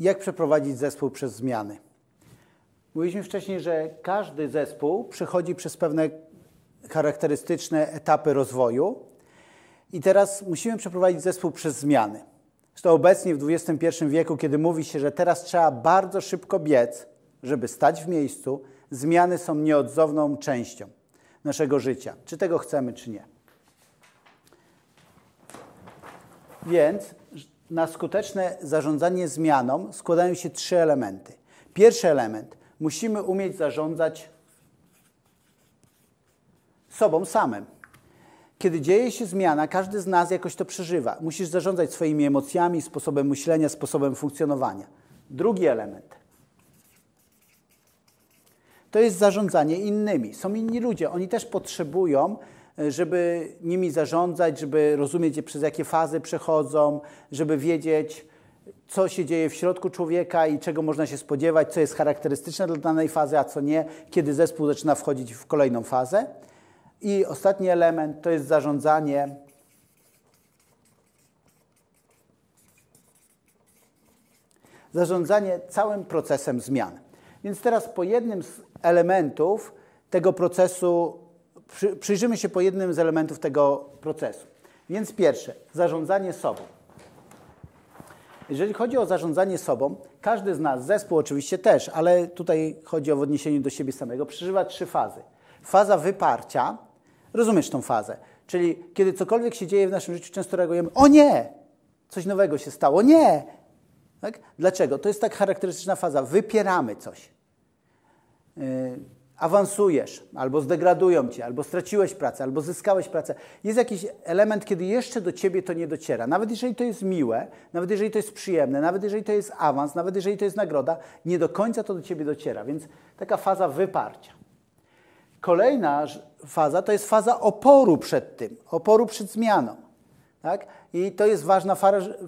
jak przeprowadzić zespół przez zmiany. Mówiliśmy wcześniej, że każdy zespół przechodzi przez pewne charakterystyczne etapy rozwoju i teraz musimy przeprowadzić zespół przez zmiany. Zresztą obecnie w XXI wieku, kiedy mówi się, że teraz trzeba bardzo szybko biec, żeby stać w miejscu, zmiany są nieodzowną częścią naszego życia, czy tego chcemy, czy nie. Więc na skuteczne zarządzanie zmianą składają się trzy elementy. Pierwszy element musimy umieć zarządzać sobą samym. Kiedy dzieje się zmiana, każdy z nas jakoś to przeżywa. Musisz zarządzać swoimi emocjami, sposobem myślenia, sposobem funkcjonowania. Drugi element to jest zarządzanie innymi. Są inni ludzie, oni też potrzebują, żeby nimi zarządzać, żeby rozumieć, przez jakie fazy przechodzą, żeby wiedzieć, co się dzieje w środku człowieka i czego można się spodziewać, co jest charakterystyczne dla danej fazy, a co nie, kiedy zespół zaczyna wchodzić w kolejną fazę. I ostatni element to jest zarządzanie zarządzanie całym procesem zmian. Więc teraz po jednym z elementów tego procesu, przy, przyjrzymy się po jednym z elementów tego procesu. Więc pierwsze, zarządzanie sobą. Jeżeli chodzi o zarządzanie sobą, każdy z nas, zespół oczywiście też, ale tutaj chodzi o w odniesieniu do siebie samego, przeżywa trzy fazy. Faza wyparcia, rozumiesz tą fazę, czyli kiedy cokolwiek się dzieje w naszym życiu, często reagujemy, o nie, coś nowego się stało, nie. Tak? Dlaczego? To jest tak charakterystyczna faza, wypieramy coś. Yy, awansujesz, albo zdegradują cię, albo straciłeś pracę, albo zyskałeś pracę. Jest jakiś element, kiedy jeszcze do ciebie to nie dociera. Nawet jeżeli to jest miłe, nawet jeżeli to jest przyjemne, nawet jeżeli to jest awans, nawet jeżeli to jest nagroda, nie do końca to do ciebie dociera. Więc taka faza wyparcia. Kolejna faza to jest faza oporu przed tym, oporu przed zmianą. Tak? I to jest ważna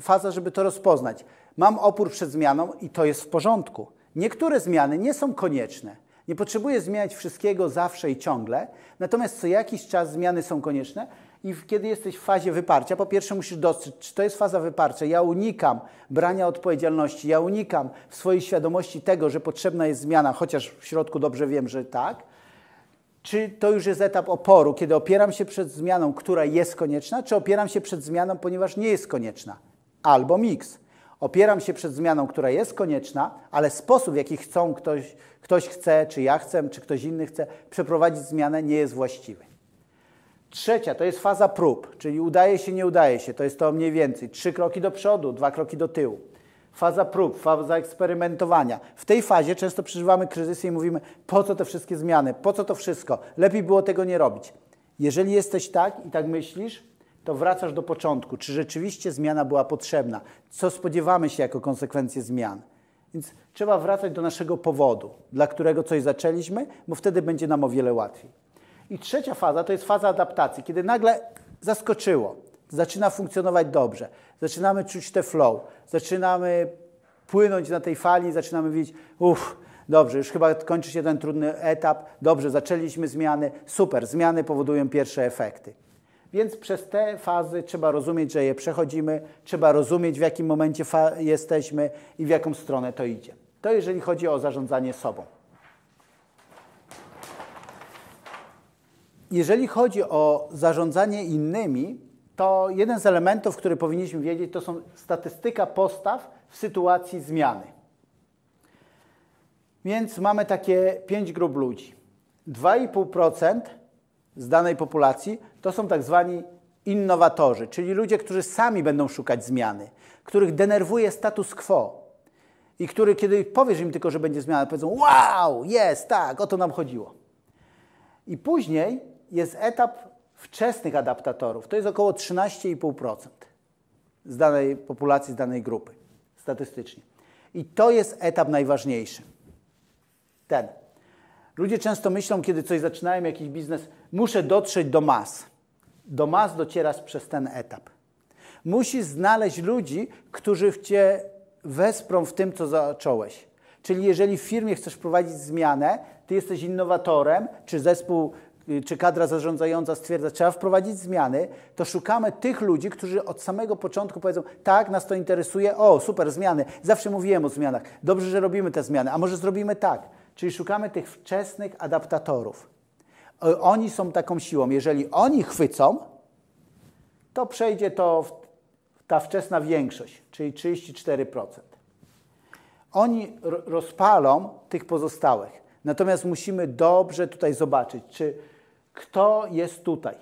faza, żeby to rozpoznać. Mam opór przed zmianą i to jest w porządku. Niektóre zmiany nie są konieczne. Nie potrzebuję zmieniać wszystkiego zawsze i ciągle, natomiast co jakiś czas zmiany są konieczne i kiedy jesteś w fazie wyparcia, po pierwsze musisz dostrzec, czy to jest faza wyparcia. Ja unikam brania odpowiedzialności, ja unikam w swojej świadomości tego, że potrzebna jest zmiana, chociaż w środku dobrze wiem, że tak. Czy to już jest etap oporu, kiedy opieram się przed zmianą, która jest konieczna, czy opieram się przed zmianą, ponieważ nie jest konieczna? Albo miks. Opieram się przed zmianą, która jest konieczna, ale sposób, w jaki chcą ktoś, ktoś chce, czy ja chcę, czy ktoś inny chce przeprowadzić zmianę, nie jest właściwy. Trzecia to jest faza prób, czyli udaje się, nie udaje się. To jest to mniej więcej trzy kroki do przodu, dwa kroki do tyłu. Faza prób, faza eksperymentowania. W tej fazie często przeżywamy kryzysy i mówimy, po co te wszystkie zmiany, po co to wszystko, lepiej było tego nie robić. Jeżeli jesteś tak i tak myślisz, to wracasz do początku. Czy rzeczywiście zmiana była potrzebna? Co spodziewamy się jako konsekwencję zmian? Więc trzeba wracać do naszego powodu, dla którego coś zaczęliśmy, bo wtedy będzie nam o wiele łatwiej. I trzecia faza to jest faza adaptacji, kiedy nagle zaskoczyło, zaczyna funkcjonować dobrze, zaczynamy czuć te flow, zaczynamy płynąć na tej fali, zaczynamy widzieć, uff, dobrze, już chyba kończy się ten trudny etap, dobrze, zaczęliśmy zmiany, super, zmiany powodują pierwsze efekty. Więc przez te fazy trzeba rozumieć, że je przechodzimy, trzeba rozumieć, w jakim momencie jesteśmy i w jaką stronę to idzie. To jeżeli chodzi o zarządzanie sobą. Jeżeli chodzi o zarządzanie innymi, to jeden z elementów, który powinniśmy wiedzieć, to są statystyka postaw w sytuacji zmiany. Więc mamy takie pięć grup ludzi. 2,5% z danej populacji to są tak zwani innowatorzy, czyli ludzie, którzy sami będą szukać zmiany, których denerwuje status quo i który, kiedy powiesz im tylko, że będzie zmiana, powiedzą: Wow, jest, tak, o to nam chodziło. I później jest etap wczesnych adaptatorów. To jest około 13,5% z danej populacji, z danej grupy statystycznie. I to jest etap najważniejszy. Ten. Ludzie często myślą, kiedy coś zaczynają, jakiś biznes, muszę dotrzeć do mas. Do mas docierasz przez ten etap. Musisz znaleźć ludzi, którzy cię wesprą w tym, co zacząłeś. Czyli jeżeli w firmie chcesz wprowadzić zmianę, ty jesteś innowatorem, czy zespół y, czy kadra zarządzająca stwierdza, trzeba wprowadzić zmiany, to szukamy tych ludzi, którzy od samego początku powiedzą, tak, nas to interesuje, o, super, zmiany, zawsze mówiłem o zmianach, dobrze, że robimy te zmiany, a może zrobimy tak. Czyli szukamy tych wczesnych adaptatorów. Oni są taką siłą. Jeżeli oni chwycą, to przejdzie to ta wczesna większość, czyli 34%. Oni rozpalą tych pozostałych. Natomiast musimy dobrze tutaj zobaczyć, czy kto jest tutaj.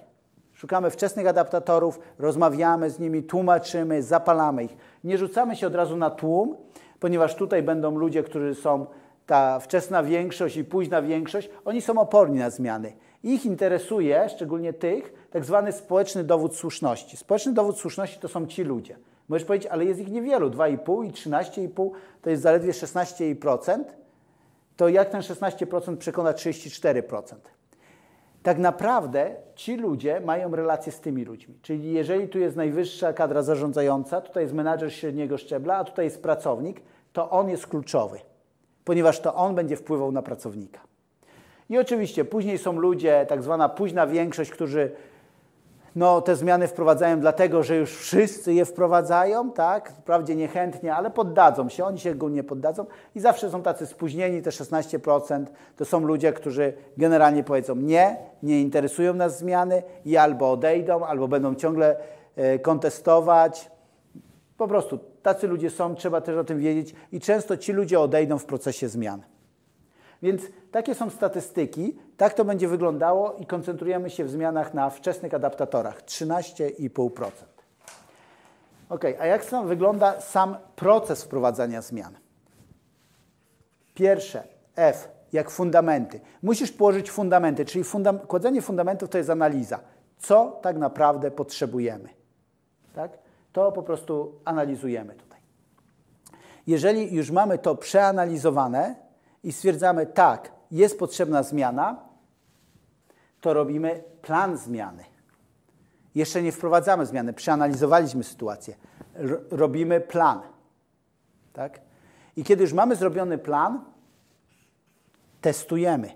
Szukamy wczesnych adaptatorów, rozmawiamy z nimi, tłumaczymy, zapalamy ich. Nie rzucamy się od razu na tłum, ponieważ tutaj będą ludzie, którzy są ta wczesna większość i późna większość, oni są oporni na zmiany. Ich interesuje, szczególnie tych, tak zwany społeczny dowód słuszności. Społeczny dowód słuszności to są ci ludzie. Możesz powiedzieć, ale jest ich niewielu, 2,5 i 13,5 to jest zaledwie 16%. To jak ten 16% przekona 34%? Tak naprawdę ci ludzie mają relacje z tymi ludźmi. Czyli jeżeli tu jest najwyższa kadra zarządzająca, tutaj jest menadżer średniego szczebla, a tutaj jest pracownik, to on jest kluczowy, ponieważ to on będzie wpływał na pracownika. I oczywiście później są ludzie, tak zwana późna większość, którzy no, te zmiany wprowadzają dlatego, że już wszyscy je wprowadzają, tak? Wprawdzie niechętnie, ale poddadzą się, oni się ogólnie poddadzą i zawsze są tacy spóźnieni, te 16%. To są ludzie, którzy generalnie powiedzą nie, nie interesują nas zmiany i albo odejdą, albo będą ciągle e, kontestować. Po prostu tacy ludzie są, trzeba też o tym wiedzieć i często ci ludzie odejdą w procesie zmian. Więc takie są statystyki, tak to będzie wyglądało i koncentrujemy się w zmianach na wczesnych adaptatorach 13,5%. Ok, a jak sam wygląda sam proces wprowadzania zmian? Pierwsze, F, jak fundamenty. Musisz położyć fundamenty, czyli kładzenie fundamentów to jest analiza. Co tak naprawdę potrzebujemy? Tak? To po prostu analizujemy tutaj. Jeżeli już mamy to przeanalizowane, i stwierdzamy, tak, jest potrzebna zmiana, to robimy plan zmiany. Jeszcze nie wprowadzamy zmiany, przeanalizowaliśmy sytuację. Robimy plan. Tak? I kiedy już mamy zrobiony plan, testujemy.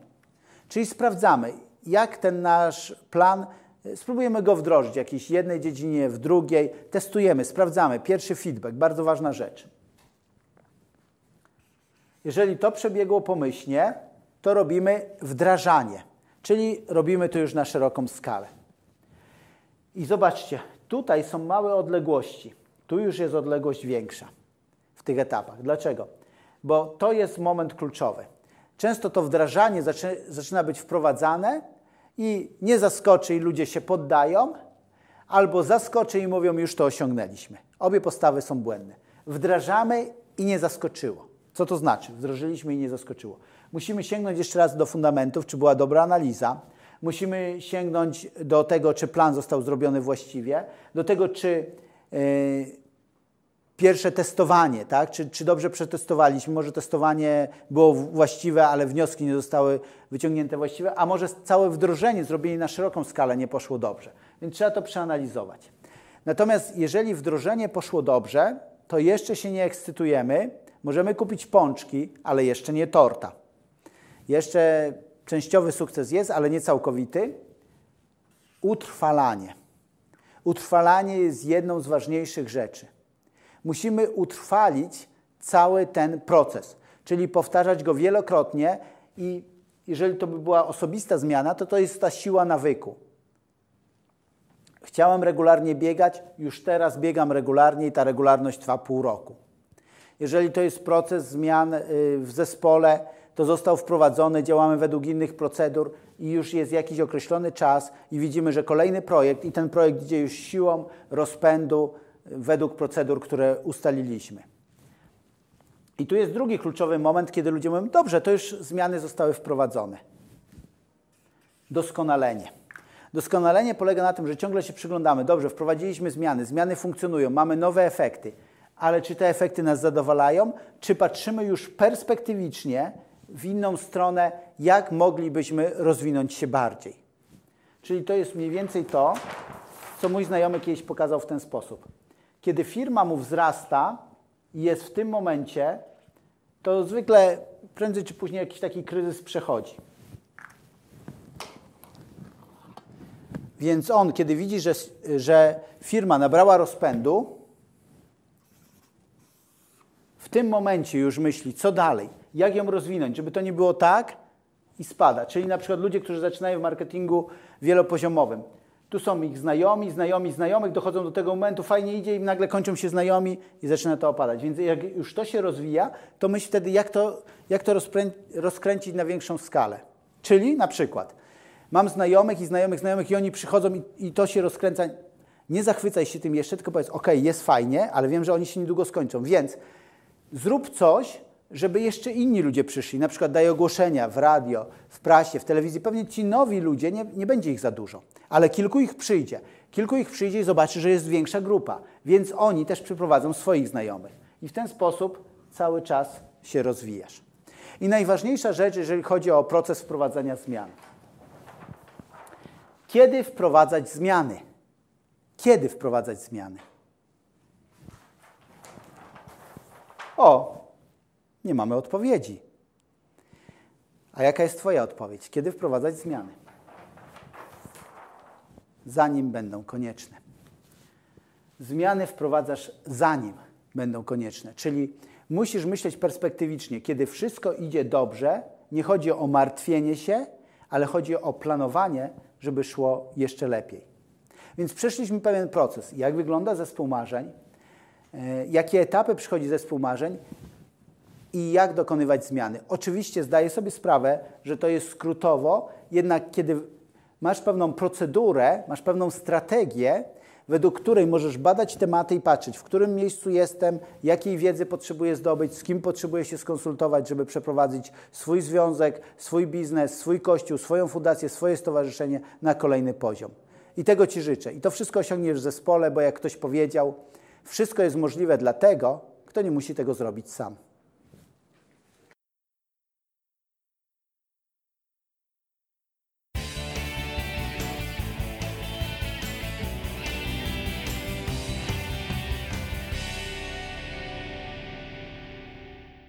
Czyli sprawdzamy, jak ten nasz plan, spróbujemy go wdrożyć w jakiejś jednej dziedzinie, w drugiej, testujemy, sprawdzamy. Pierwszy feedback, bardzo ważna rzecz. Jeżeli to przebiegło pomyślnie, to robimy wdrażanie, czyli robimy to już na szeroką skalę. I zobaczcie, tutaj są małe odległości, tu już jest odległość większa w tych etapach. Dlaczego? Bo to jest moment kluczowy. Często to wdrażanie zaczyna być wprowadzane i nie zaskoczy i ludzie się poddają, albo zaskoczy i mówią, już to osiągnęliśmy. Obie postawy są błędne. Wdrażamy i nie zaskoczyło. Co to znaczy? Wdrożyliśmy i nie zaskoczyło. Musimy sięgnąć jeszcze raz do fundamentów, czy była dobra analiza. Musimy sięgnąć do tego, czy plan został zrobiony właściwie, do tego, czy yy, pierwsze testowanie, tak? Czy, czy dobrze przetestowaliśmy, może testowanie było właściwe, ale wnioski nie zostały wyciągnięte właściwe, a może całe wdrożenie, zrobienie na szeroką skalę nie poszło dobrze. Więc trzeba to przeanalizować. Natomiast jeżeli wdrożenie poszło dobrze, to jeszcze się nie ekscytujemy, Możemy kupić pączki, ale jeszcze nie torta. Jeszcze częściowy sukces jest, ale nie całkowity. Utrwalanie. Utrwalanie jest jedną z ważniejszych rzeczy. Musimy utrwalić cały ten proces, czyli powtarzać go wielokrotnie i jeżeli to by była osobista zmiana, to to jest ta siła nawyku. Chciałem regularnie biegać, już teraz biegam regularnie i ta regularność trwa pół roku. Jeżeli to jest proces zmian y, w zespole, to został wprowadzony, działamy według innych procedur i już jest jakiś określony czas i widzimy, że kolejny projekt i ten projekt idzie już siłą rozpędu według procedur, które ustaliliśmy. I tu jest drugi kluczowy moment, kiedy ludzie mówią, dobrze, to już zmiany zostały wprowadzone. Doskonalenie. Doskonalenie polega na tym, że ciągle się przyglądamy. Dobrze, wprowadziliśmy zmiany, zmiany funkcjonują, mamy nowe efekty ale czy te efekty nas zadowalają, czy patrzymy już perspektywicznie w inną stronę, jak moglibyśmy rozwinąć się bardziej. Czyli to jest mniej więcej to, co mój znajomy kiedyś pokazał w ten sposób. Kiedy firma mu wzrasta i jest w tym momencie, to zwykle prędzej czy później jakiś taki kryzys przechodzi. Więc on, kiedy widzi, że, że firma nabrała rozpędu, w tym momencie już myśli, co dalej, jak ją rozwinąć, żeby to nie było tak i spada. Czyli na przykład ludzie, którzy zaczynają w marketingu wielopoziomowym. Tu są ich znajomi, znajomi znajomych, dochodzą do tego momentu, fajnie idzie i nagle kończą się znajomi i zaczyna to opadać. Więc jak już to się rozwija, to myśl wtedy, jak to, jak to rozkręcić na większą skalę. Czyli na przykład mam znajomych i znajomych znajomych i oni przychodzą i, i to się rozkręca. Nie zachwycaj się tym jeszcze, tylko powiedz, ok, jest fajnie, ale wiem, że oni się niedługo skończą. Więc zrób coś, żeby jeszcze inni ludzie przyszli. Na przykład daj ogłoszenia w radio, w prasie, w telewizji. Pewnie ci nowi ludzie, nie, nie będzie ich za dużo, ale kilku ich przyjdzie. Kilku ich przyjdzie i zobaczy, że jest większa grupa, więc oni też przyprowadzą swoich znajomych. I w ten sposób cały czas się rozwijasz. I najważniejsza rzecz, jeżeli chodzi o proces wprowadzania zmian. Kiedy wprowadzać zmiany? Kiedy wprowadzać zmiany? O, nie mamy odpowiedzi. A jaka jest Twoja odpowiedź? Kiedy wprowadzać zmiany? Zanim będą konieczne. Zmiany wprowadzasz zanim będą konieczne, czyli musisz myśleć perspektywicznie. Kiedy wszystko idzie dobrze, nie chodzi o martwienie się, ale chodzi o planowanie, żeby szło jeszcze lepiej. Więc przeszliśmy pewien proces. Jak wygląda zespół marzeń, e, jakie etapy przychodzi zespół marzeń i jak dokonywać zmiany. Oczywiście zdaję sobie sprawę, że to jest skrótowo, jednak kiedy masz pewną procedurę, masz pewną strategię, według której możesz badać tematy i patrzeć, w którym miejscu jestem, jakiej wiedzy potrzebuję zdobyć, z kim potrzebuję się skonsultować, żeby przeprowadzić swój związek, swój biznes, swój kościół, swoją fundację, swoje stowarzyszenie na kolejny poziom. I tego Ci życzę. I to wszystko osiągniesz w zespole, bo jak ktoś powiedział, wszystko jest możliwe dla tego, kto nie musi tego zrobić sam.